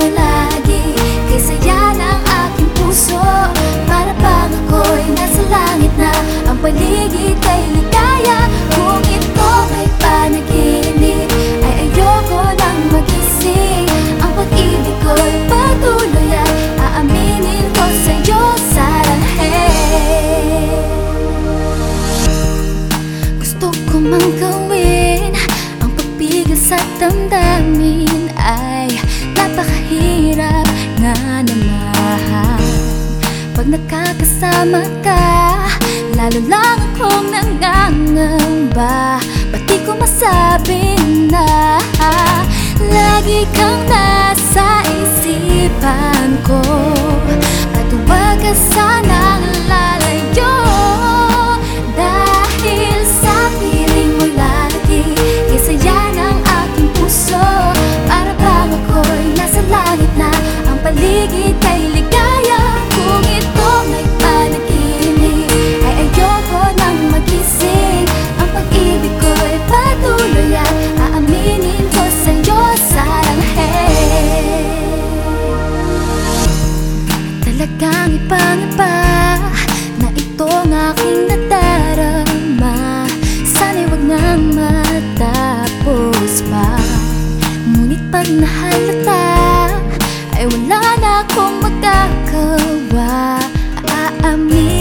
mo lagi Kaysa yan aking puso. Para bang ako'y nasa na Ang paligid ay Kung ito panaginip Ay ayoko nang magising. Ang pag-ibig ko'y patuloy At aaminin ko sa'yo saranghe Gusto ko mang gawin kasama ka Lalo lang akong nangangamba. Ba't di ko masabing na Lagi kang nasa isipan ko Talagang ibang-iba Na itong aking nadarama. Sana'y wag nang matapos pa. Ngunit pag nahalata Ay wala na akong magagawa. Aamin